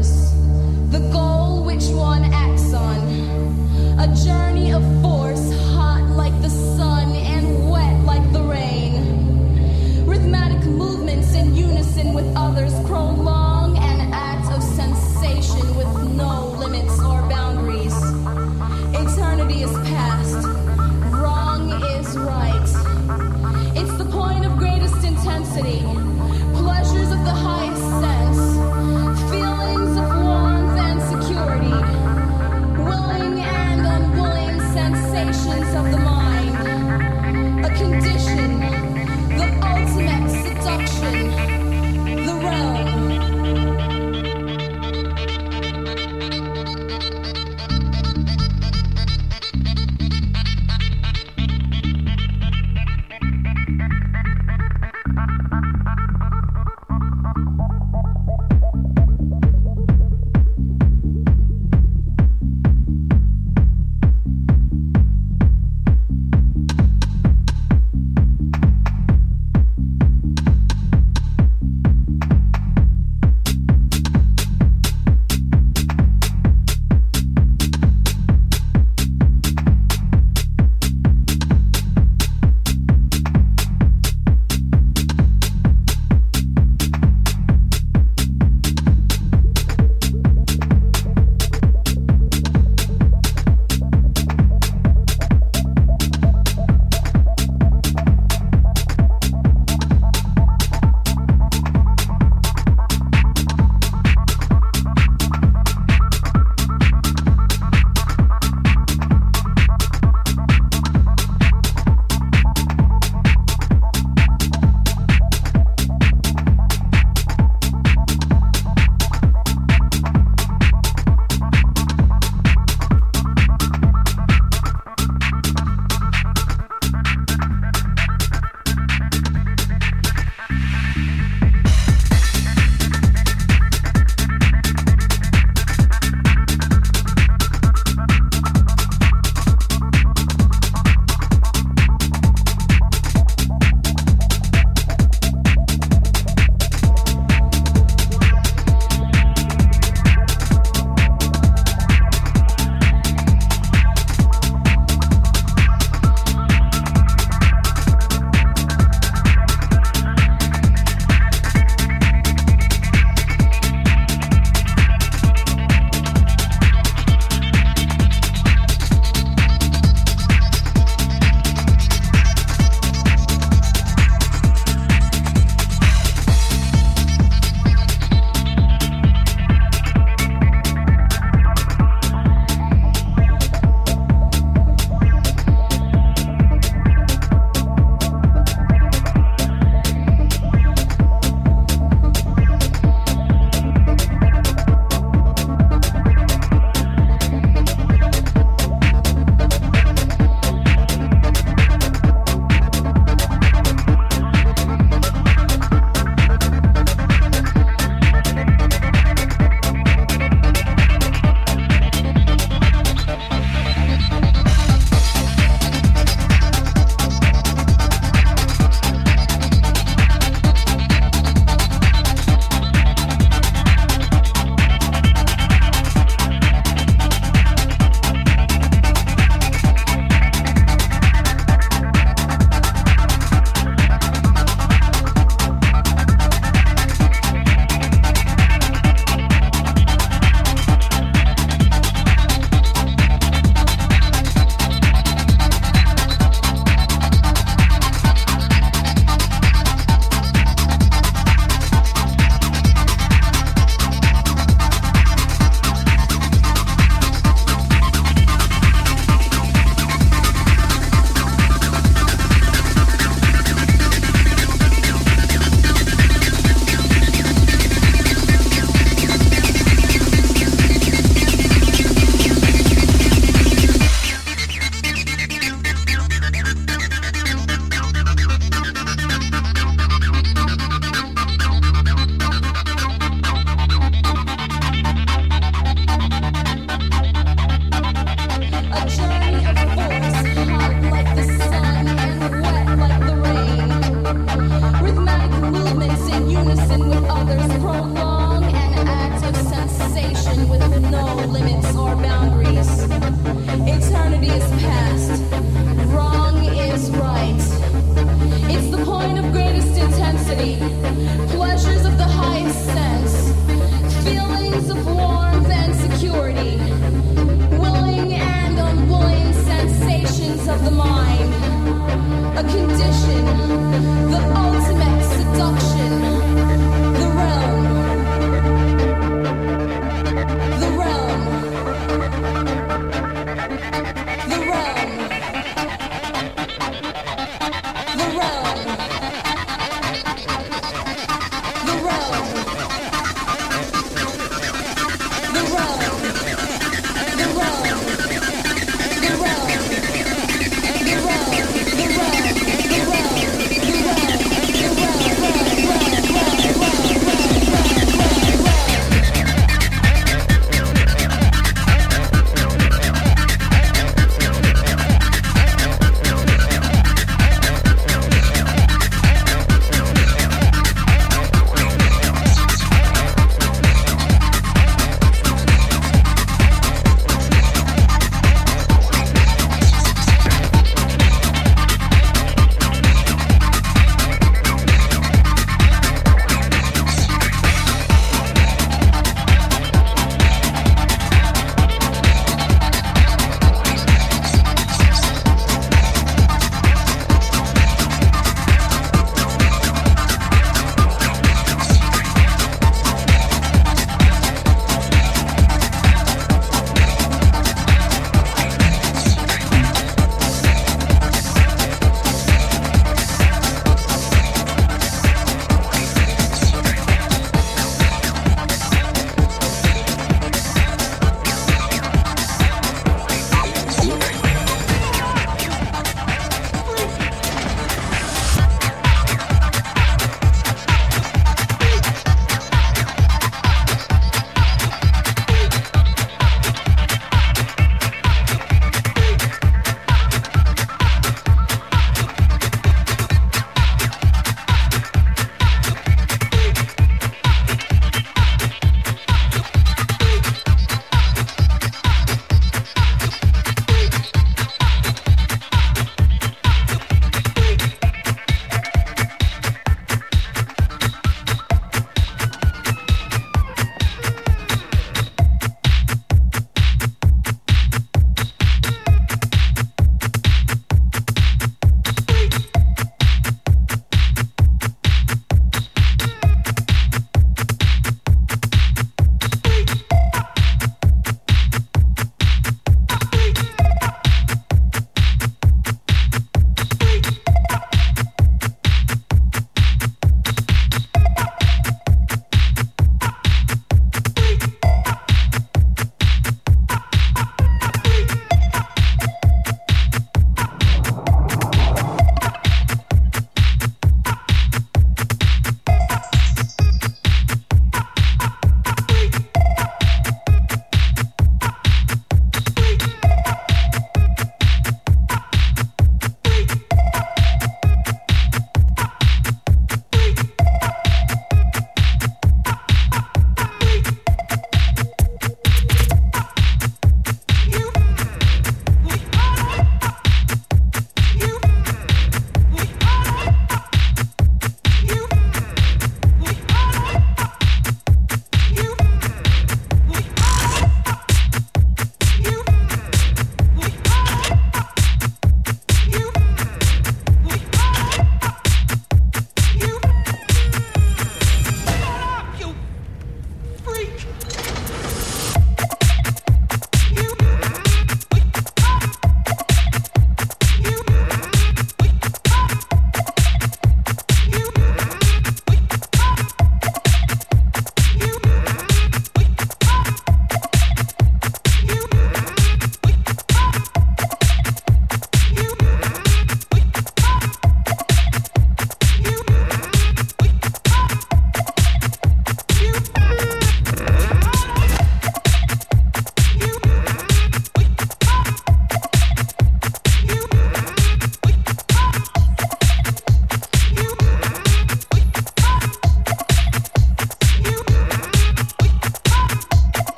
Rhythmic movements in unison with others prolong an act of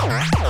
All right.